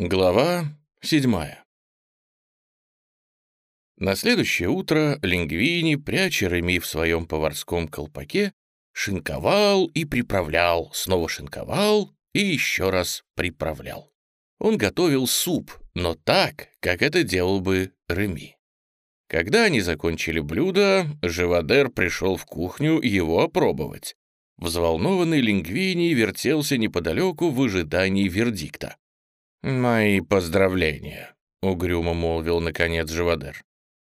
Глава седьмая. На следующее утро Лингвини, пряча Реми в своем поварском колпаке, шинковал и приправлял, снова шинковал и еще раз приправлял. Он готовил суп, но так, как это делал бы Реми. Когда они закончили блюдо, Живодер пришел в кухню его опробовать. Взволнованный Лингвини вертелся неподалеку в ожидании вердикта. «Мои поздравления», — угрюмо молвил наконец Живодер.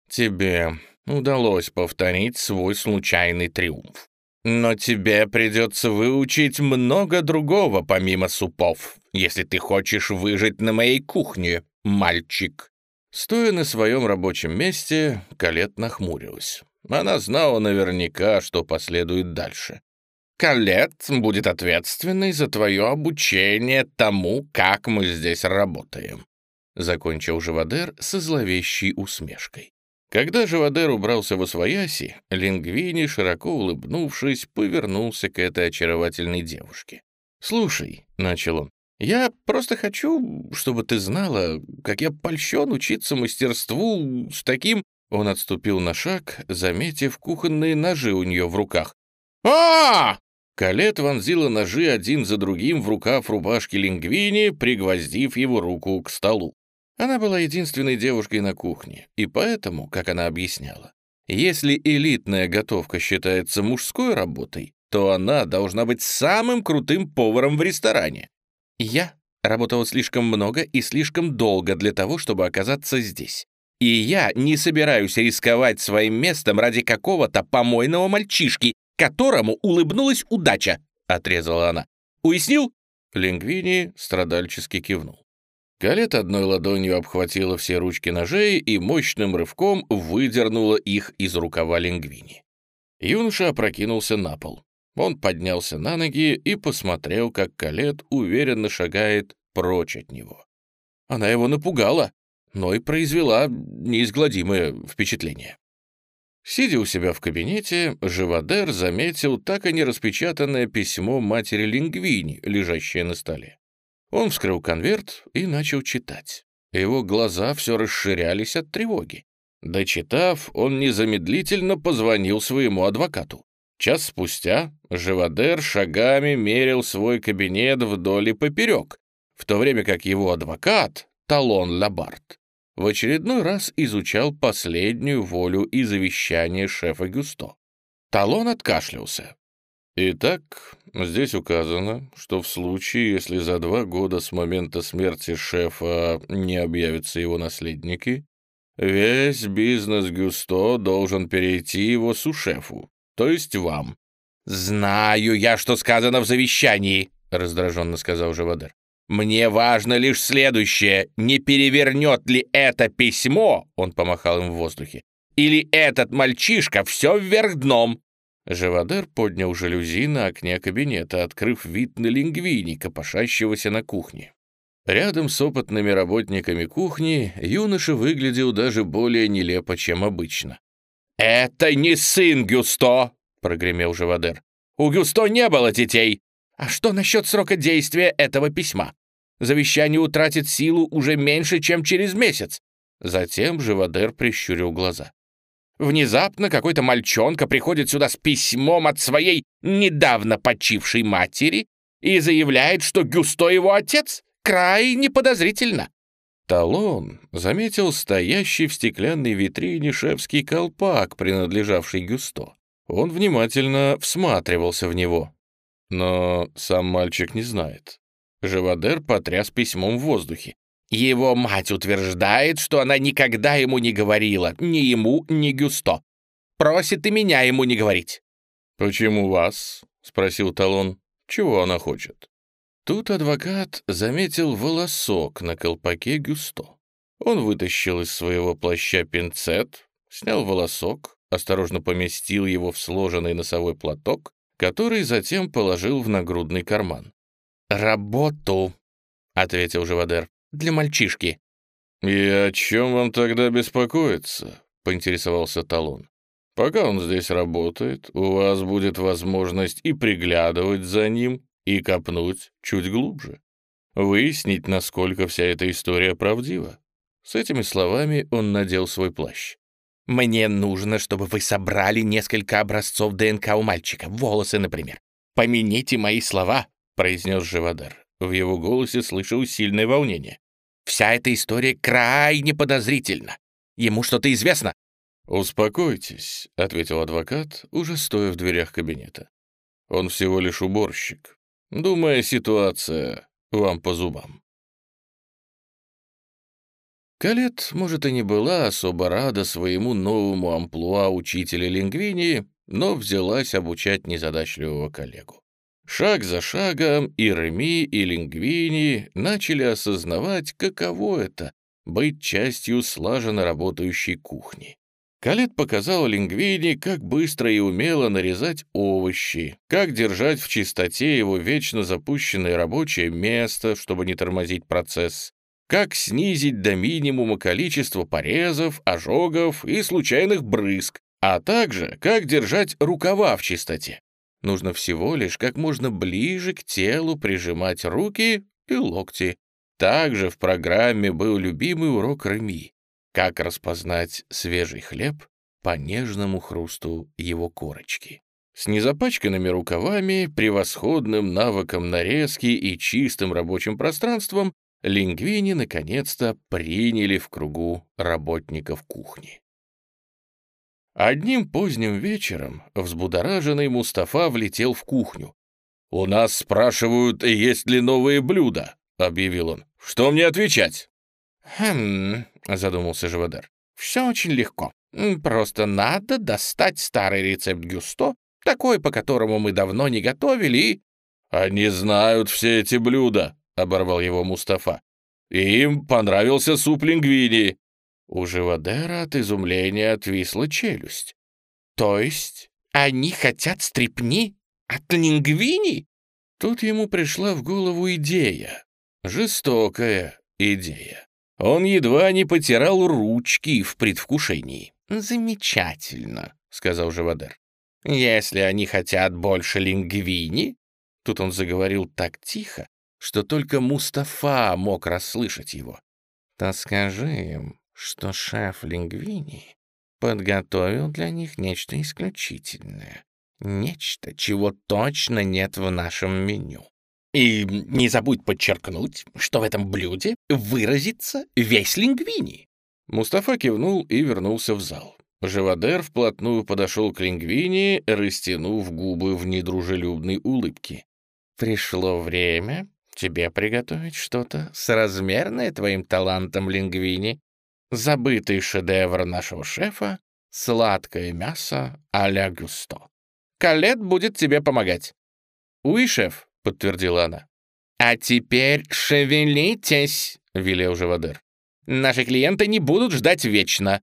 «Тебе удалось повторить свой случайный триумф. Но тебе придется выучить много другого помимо супов, если ты хочешь выжить на моей кухне, мальчик». Стоя на своем рабочем месте, Калет нахмурилась. Она знала наверняка, что последует дальше. Калет будет ответственной за твое обучение тому, как мы здесь работаем», — закончил Живодер со зловещей усмешкой. Когда Живодер убрался во свояси, Лингвини, широко улыбнувшись, повернулся к этой очаровательной девушке. «Слушай», — начал он, — «я просто хочу, чтобы ты знала, как я польщен учиться мастерству с таким...» Он отступил на шаг, заметив кухонные ножи у нее в руках. а Калет вонзила ножи один за другим в рукав рубашки Лингвини, пригвоздив его руку к столу. Она была единственной девушкой на кухне, и поэтому, как она объясняла, если элитная готовка считается мужской работой, то она должна быть самым крутым поваром в ресторане. Я работала слишком много и слишком долго для того, чтобы оказаться здесь. И я не собираюсь рисковать своим местом ради какого-то помойного мальчишки, которому улыбнулась удача», — отрезала она. «Уяснил?» Лингвини страдальчески кивнул. Калет одной ладонью обхватила все ручки ножей и мощным рывком выдернула их из рукава Лингвини. Юноша опрокинулся на пол. Он поднялся на ноги и посмотрел, как Калет уверенно шагает прочь от него. Она его напугала, но и произвела неизгладимое впечатление. Сидя у себя в кабинете, Живодер заметил так и не распечатанное письмо матери Лингвини, лежащее на столе. Он вскрыл конверт и начал читать. Его глаза все расширялись от тревоги. Дочитав, он незамедлительно позвонил своему адвокату. Час спустя Живодер шагами мерил свой кабинет вдоль и поперек, в то время как его адвокат, Талон Лабарт, в очередной раз изучал последнюю волю и завещание шефа Гюсто. Талон откашлялся. Итак, здесь указано, что в случае, если за два года с момента смерти шефа не объявятся его наследники, весь бизнес Гюсто должен перейти его сушефу, то есть вам. «Знаю я, что сказано в завещании», — раздраженно сказал Живодер. Мне важно лишь следующее. Не перевернет ли это письмо, он помахал им в воздухе, или этот мальчишка все вверх дном. Живодер поднял жалюзи на окне кабинета, открыв вид на лингвини, копошащегося на кухне. Рядом с опытными работниками кухни юноша выглядел даже более нелепо, чем обычно. «Это не сын Гюсто!» — прогремел Живодер. «У Гюсто не было детей. А что насчет срока действия этого письма? Завещание утратит силу уже меньше, чем через месяц. Затем Живодер прищурил глаза. Внезапно какой-то мальчонка приходит сюда с письмом от своей недавно почившей матери и заявляет, что Гюсто его отец. Крайне подозрительно. Талон заметил стоящий в стеклянной витрине шефский колпак, принадлежавший Гюсто. Он внимательно всматривался в него. Но сам мальчик не знает. Живодер потряс письмом в воздухе. Его мать утверждает, что она никогда ему не говорила, ни ему, ни Гюсто. Просит и меня ему не говорить. «Почему вас?» — спросил Талон. «Чего она хочет?» Тут адвокат заметил волосок на колпаке Гюсто. Он вытащил из своего плаща пинцет, снял волосок, осторожно поместил его в сложенный носовой платок который затем положил в нагрудный карман. «Работу», — ответил Живодер, — «для мальчишки». «И о чем вам тогда беспокоиться?» — поинтересовался Талон. «Пока он здесь работает, у вас будет возможность и приглядывать за ним, и копнуть чуть глубже. выяснить, насколько вся эта история правдива. С этими словами он надел свой плащ. «Мне нужно, чтобы вы собрали несколько образцов ДНК у мальчика, волосы, например. Помяните мои слова», — произнес Живодар. В его голосе слышал сильное волнение. «Вся эта история крайне подозрительна. Ему что-то известно?» «Успокойтесь», — ответил адвокат, уже стоя в дверях кабинета. «Он всего лишь уборщик. Думаю, ситуация вам по зубам». Калет, может, и не была особо рада своему новому амплуа учителя лингвини, но взялась обучать незадачливого коллегу. Шаг за шагом и Реми, и Лингвини начали осознавать, каково это — быть частью слаженно работающей кухни. Калет показал Лингвини, как быстро и умело нарезать овощи, как держать в чистоте его вечно запущенное рабочее место, чтобы не тормозить процесс, как снизить до минимума количество порезов, ожогов и случайных брызг, а также как держать рукава в чистоте. Нужно всего лишь как можно ближе к телу прижимать руки и локти. Также в программе был любимый урок Реми — как распознать свежий хлеб по нежному хрусту его корочки. С незапачканными рукавами, превосходным навыком нарезки и чистым рабочим пространством лингвини наконец-то приняли в кругу работников кухни. Одним поздним вечером взбудораженный Мустафа влетел в кухню. «У нас спрашивают, есть ли новые блюда», — объявил он. «Что мне отвечать?» «Хм...» — задумался Живодар. «Все очень легко. Просто надо достать старый рецепт Гюсто, такой, по которому мы давно не готовили, и...» «Они знают все эти блюда», — оборвал его Мустафа. «Им понравился суп лингвини». У Живодера от изумления отвисла челюсть. «То есть они хотят стрипни от лингвини?» Тут ему пришла в голову идея. Жестокая идея. Он едва не потирал ручки в предвкушении. «Замечательно», — сказал Живодер. «Если они хотят больше лингвини...» Тут он заговорил так тихо, что только Мустафа мог расслышать его. «То скажи им, что шеф Лингвини подготовил для них нечто исключительное. Нечто, чего точно нет в нашем меню. И не забудь подчеркнуть, что в этом блюде выразится весь Лингвини». Мустафа кивнул и вернулся в зал. Живодер вплотную подошел к Лингвини, растянув губы в недружелюбной улыбке. «Пришло время тебе приготовить что-то соразмерное твоим талантам, Лингвини. Забытый шедевр нашего шефа — сладкое мясо а-ля Густо. Калет будет тебе помогать». «Уи, шеф», — подтвердила она. «А теперь шевелитесь», — велел Живодер. «Наши клиенты не будут ждать вечно».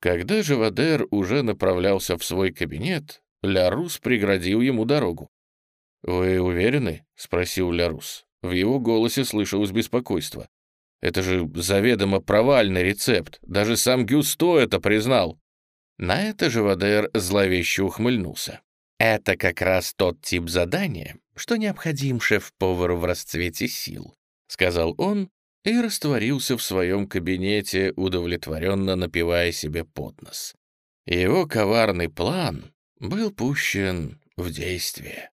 Когда Живодер уже направлялся в свой кабинет, Лярус преградил ему дорогу. «Вы уверены?» — спросил Лярус. В его голосе слышалось беспокойство. «Это же заведомо провальный рецепт. Даже сам Гюсто это признал». На это Живодер зловеще ухмыльнулся. «Это как раз тот тип задания, что необходим шеф-повару в расцвете сил», — сказал он и растворился в своем кабинете, удовлетворенно напивая себе под нос. Его коварный план был пущен в действие.